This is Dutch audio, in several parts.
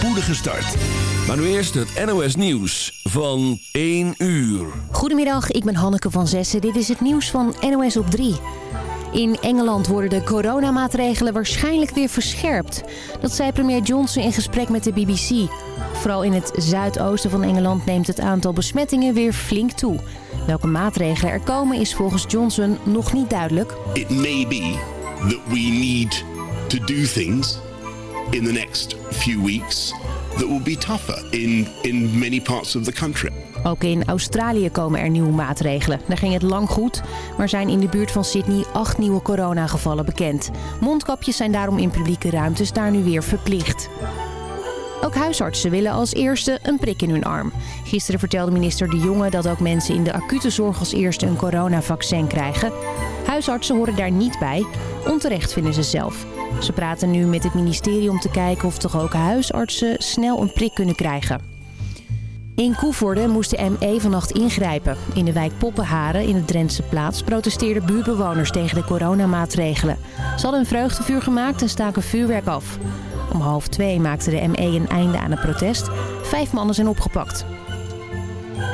spoedige start. Maar nu eerst het NOS Nieuws van 1 uur. Goedemiddag, ik ben Hanneke van Zessen. Dit is het nieuws van NOS op 3. In Engeland worden de coronamaatregelen waarschijnlijk weer verscherpt. Dat zei premier Johnson in gesprek met de BBC. Vooral in het zuidoosten van Engeland neemt het aantal besmettingen weer flink toe. Welke maatregelen er komen is volgens Johnson nog niet duidelijk. It may be that we need to do things in the next few weeks that will be tougher in, in many parts of the country. Ook in Australië komen er nieuwe maatregelen. Daar ging het lang goed, maar zijn in de buurt van Sydney acht nieuwe coronagevallen bekend. Mondkapjes zijn daarom in publieke ruimtes daar nu weer verplicht. Ook huisartsen willen als eerste een prik in hun arm. Gisteren vertelde minister De Jonge dat ook mensen in de acute zorg als eerste een coronavaccin krijgen. Huisartsen horen daar niet bij. Onterecht vinden ze zelf. Ze praten nu met het ministerie om te kijken of toch ook huisartsen snel een prik kunnen krijgen. In Koevoorde moest de ME vannacht ingrijpen. In de wijk Poppenharen in het Drentse plaats protesteerden buurtbewoners tegen de coronamaatregelen. Ze hadden een vreugdevuur gemaakt en staken vuurwerk af. Om half twee maakte de ME een einde aan het protest. Vijf mannen zijn opgepakt.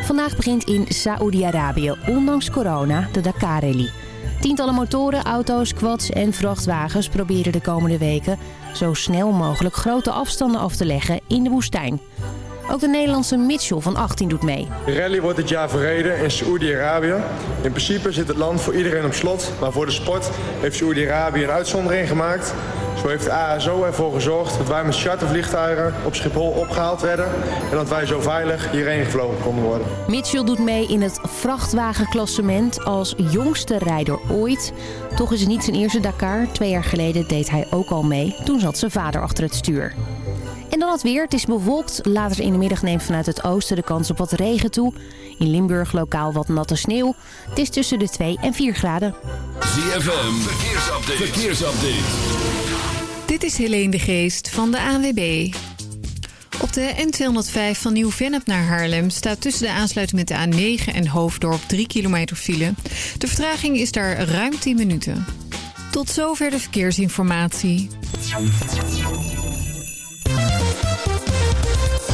Vandaag begint in Saoedi-Arabië, ondanks corona, de Dakar-rally. Tientallen motoren, auto's, quads en vrachtwagens proberen de komende weken... zo snel mogelijk grote afstanden af te leggen in de woestijn. Ook de Nederlandse Mitchell van 18 doet mee. De rally wordt dit jaar verreden in Saoedi-Arabië. In principe zit het land voor iedereen op slot, maar voor de sport heeft Saoedi-Arabië een uitzondering gemaakt. Zo heeft de ASO ervoor gezorgd dat wij met chartervliegtuigen op Schiphol opgehaald werden en dat wij zo veilig hierheen gevlogen konden worden. Mitchell doet mee in het vrachtwagenklassement als jongste rijder ooit. Toch is het niet zijn eerste Dakar. Twee jaar geleden deed hij ook al mee. Toen zat zijn vader achter het stuur. En dan het weer. Het is bewolkt. Later in de middag neemt vanuit het oosten de kans op wat regen toe. In Limburg lokaal wat natte sneeuw. Het is tussen de 2 en 4 graden. ZFM, verkeersupdate. verkeersupdate. Dit is Helene de Geest van de ANWB. Op de N205 van Nieuw-Vennep naar Haarlem staat tussen de aansluiting met de A9 en Hoofddorp 3 kilometer file. De vertraging is daar ruim 10 minuten. Tot zover de verkeersinformatie.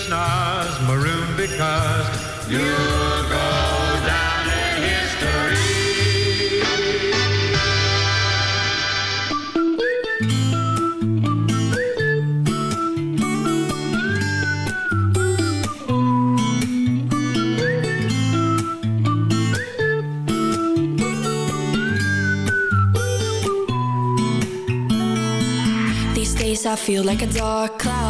Krishna's maroon because you'll go down in history. These days I feel like a dark cloud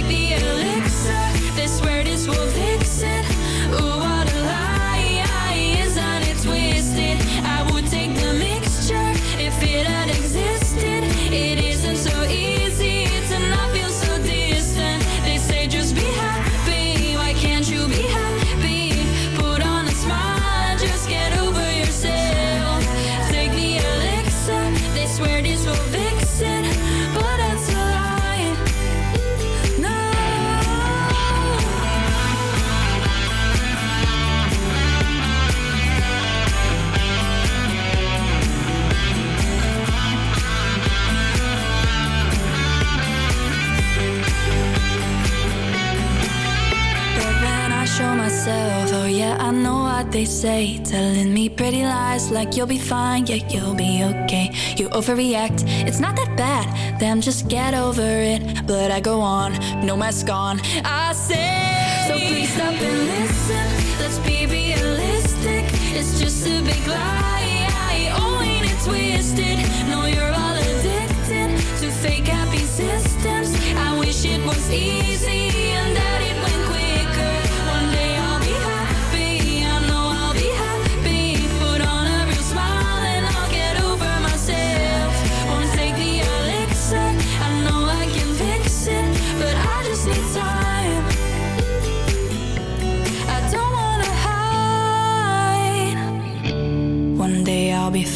this was they say. Telling me pretty lies like you'll be fine, yeah, you'll be okay. You overreact, it's not that bad, damn, just get over it. But I go on, no mask on, I say. So please stop and listen, let's be realistic. It's just a big lie, oh, ain't it twisted? No, you're all addicted to fake happy systems. I wish it was easy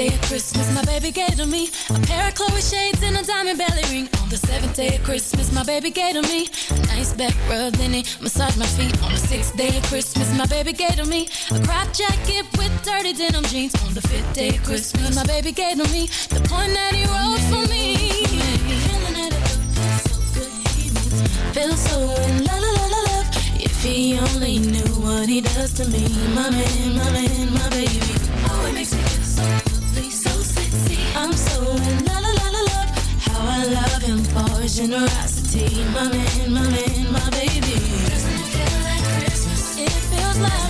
day of Christmas, my baby gave to me a pair of Chloe shades and a diamond belly ring. On the seventh day of Christmas, my baby gave to me a nice back rub, then he massaged my feet. On the sixth day of Christmas, my baby gave to me a crop jacket with dirty denim jeans. On the fifth day of Christmas, my baby gave to me the point that he wrote for me. Feeling so good, so in love. He only knew what he does to me, my man, my man, my baby. Oh, it makes me feel so lovely, so sexy. I'm so in la la la la love. How I love him for his generosity, my man, my man, my baby. Doesn't it feel like Christmas? It feels lovely.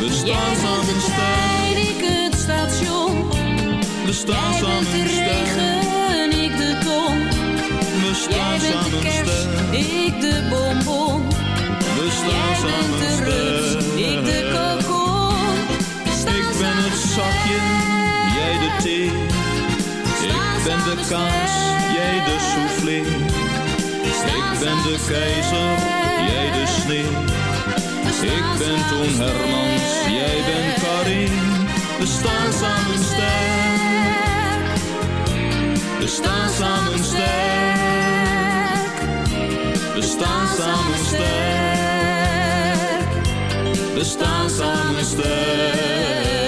We staan samen trein, ik het station. we staan samen de regen, ik de ton. We staan bent de kerst, ik de bonbon. we staan samen de rust, ik de kokon. Ik ben het zakje, jij de thee. Ik ben de kaas, jij de soufflé. Ik ben de keizer, jij de sneeuw. Ik ben Toon Hermans, jij bent Karin. We staan samen sterk. We staan samen sterk. We staan samen sterk. We staan samen sterk.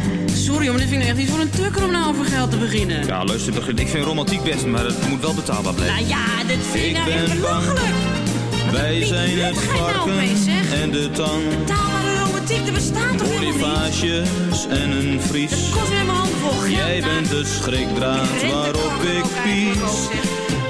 sorry, maar dit vind ik echt niet voor een tukker om nou over geld te beginnen. Ja, luister, begin- ik vind romantiek best, maar het moet wel betaalbaar blijven. Nou ja, dit vind ik nou echt belachelijk. Wij zijn het nou varken en de tang. Betaalbare romantiek. diepte bestaat toch helemaal niet? En een vries. Kost weer mijn hand vol. Jij bent de schrikdraad waarop ik pies.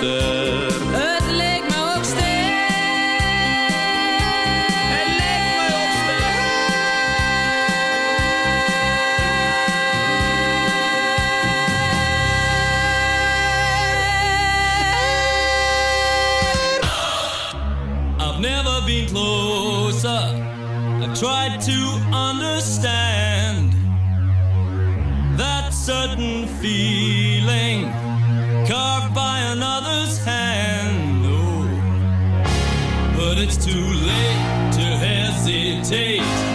Het leek me ook. Het leek me ook I've never been closer. I've tried to understand that certain feeling it's too late to hesitate.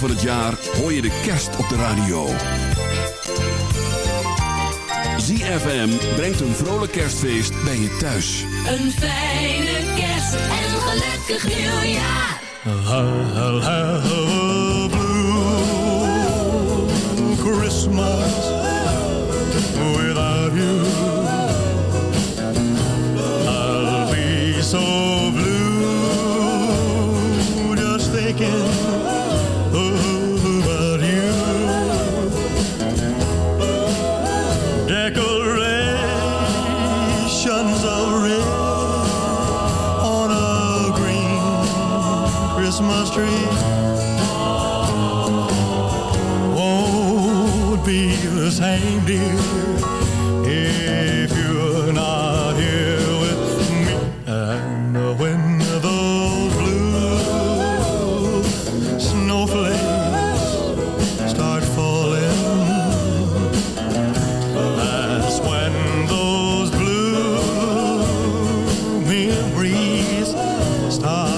Weken van het jaar hoor je de kerst op de radio. ZFM brengt een vrolijk kerstfeest bij je thuis. Een fijne kerst en een gelukkig nieuwjaar. I'll have a blue Christmas without you. I'll be so same, dear, if you're not here with me. And when those blue snowflakes start falling, that's when those blue memories start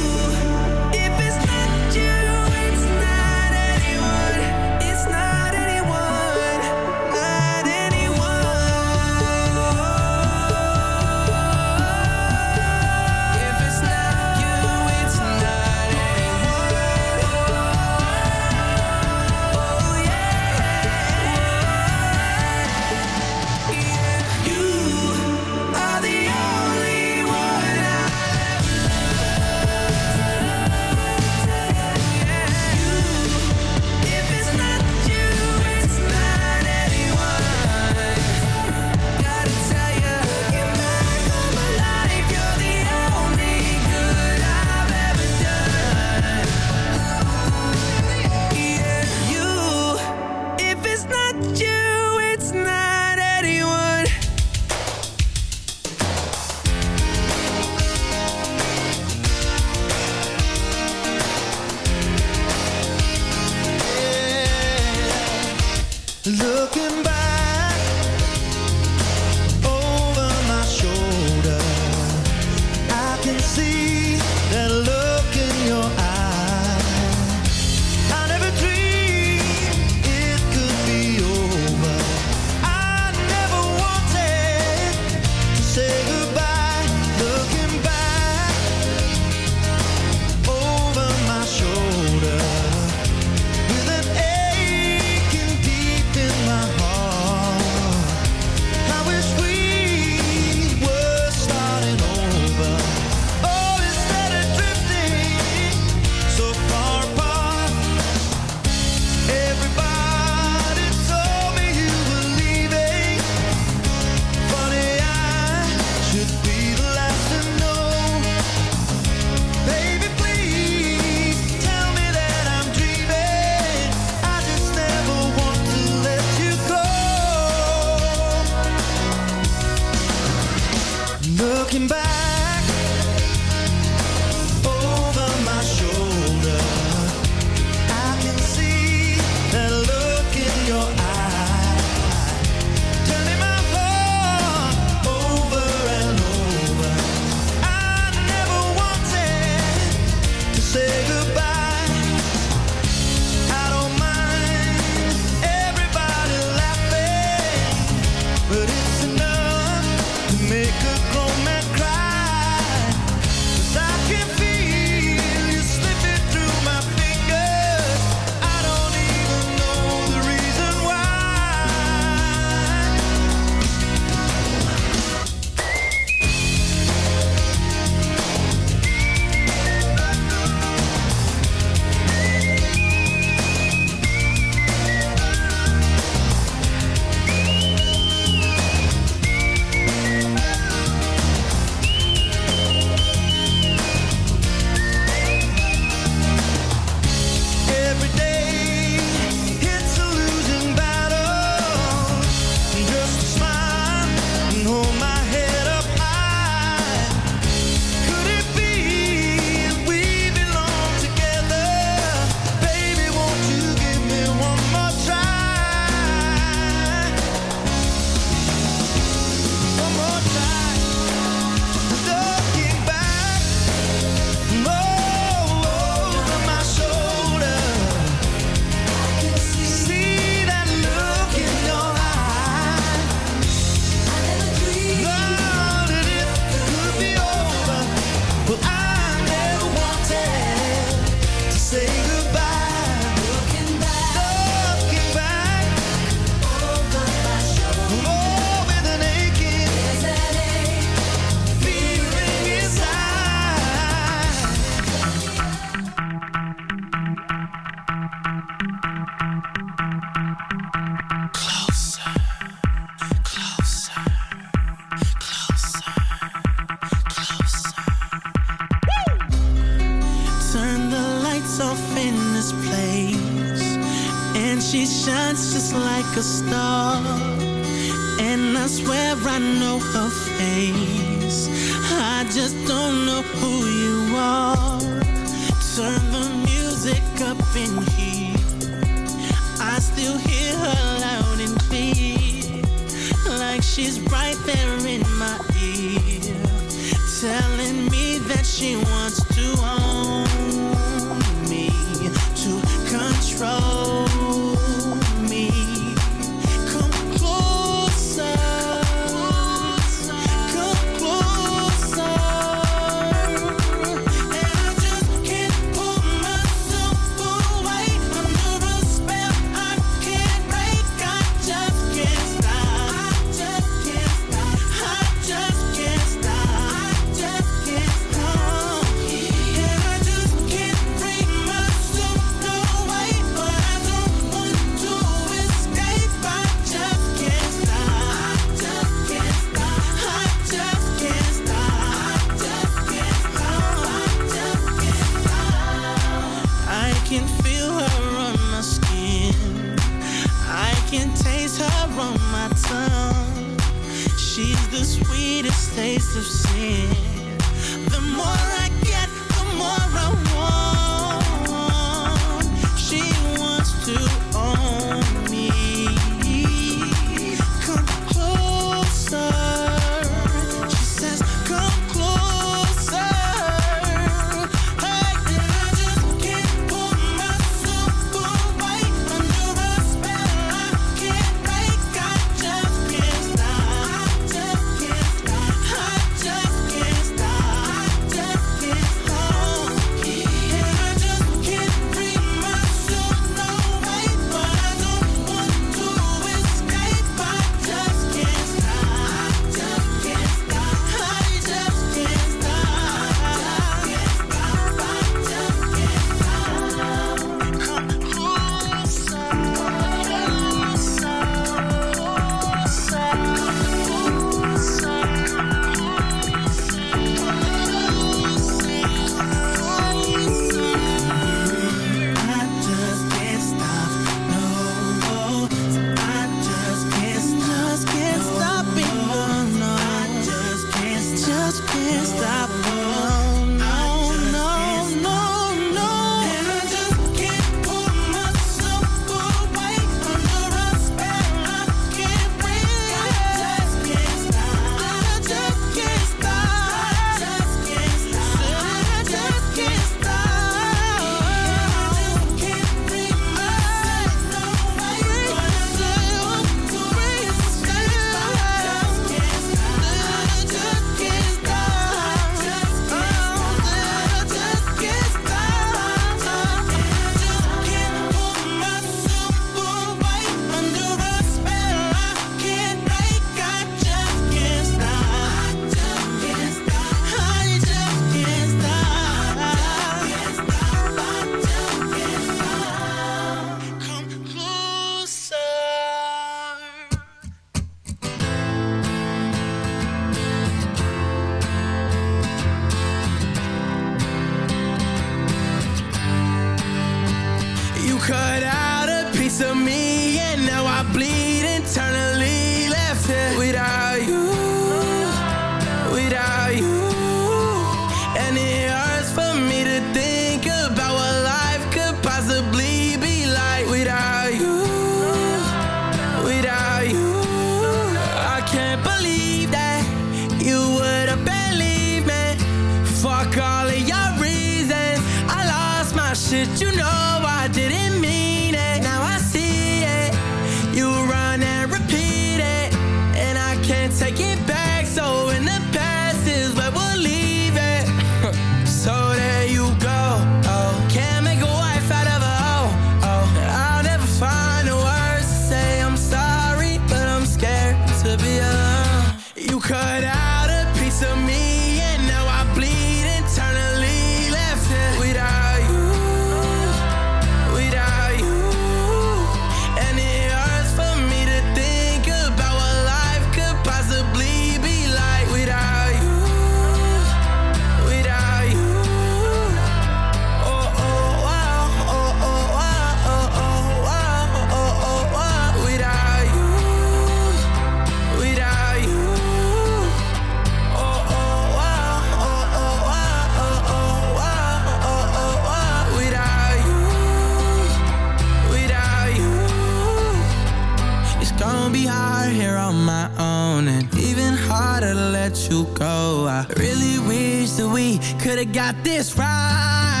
let you go. I really wish that we could have got this right.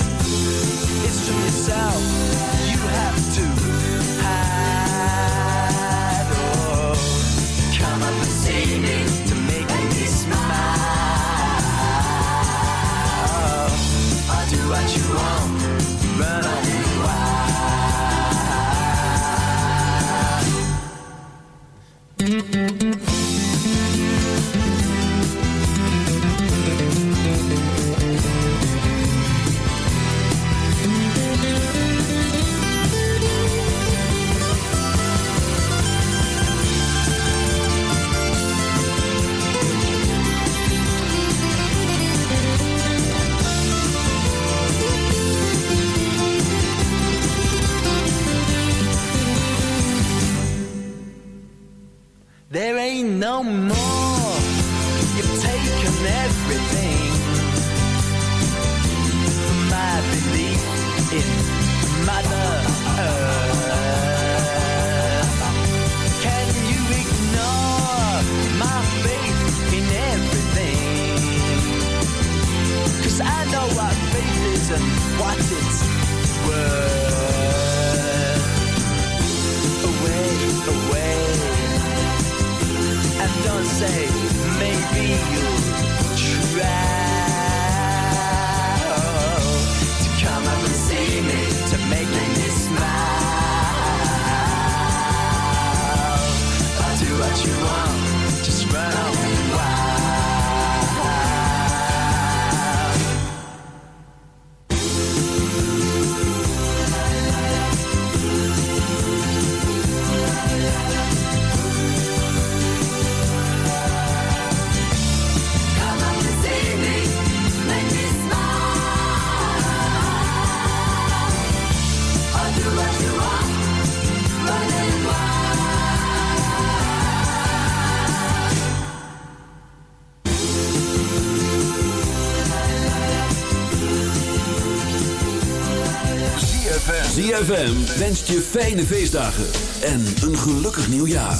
Yourself you have to hide. Oh, come up and see me to make me smile. I'll do what you want, run on Wenst je fijne feestdagen en een gelukkig nieuwjaar.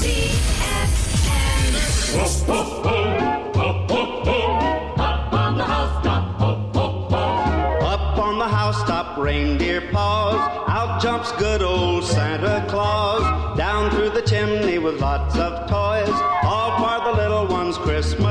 Up on the housetop, reindeer paws. Out jumps good old Santa Claus. Down through the chimney with lots of toys. All for the little ones' Christmas.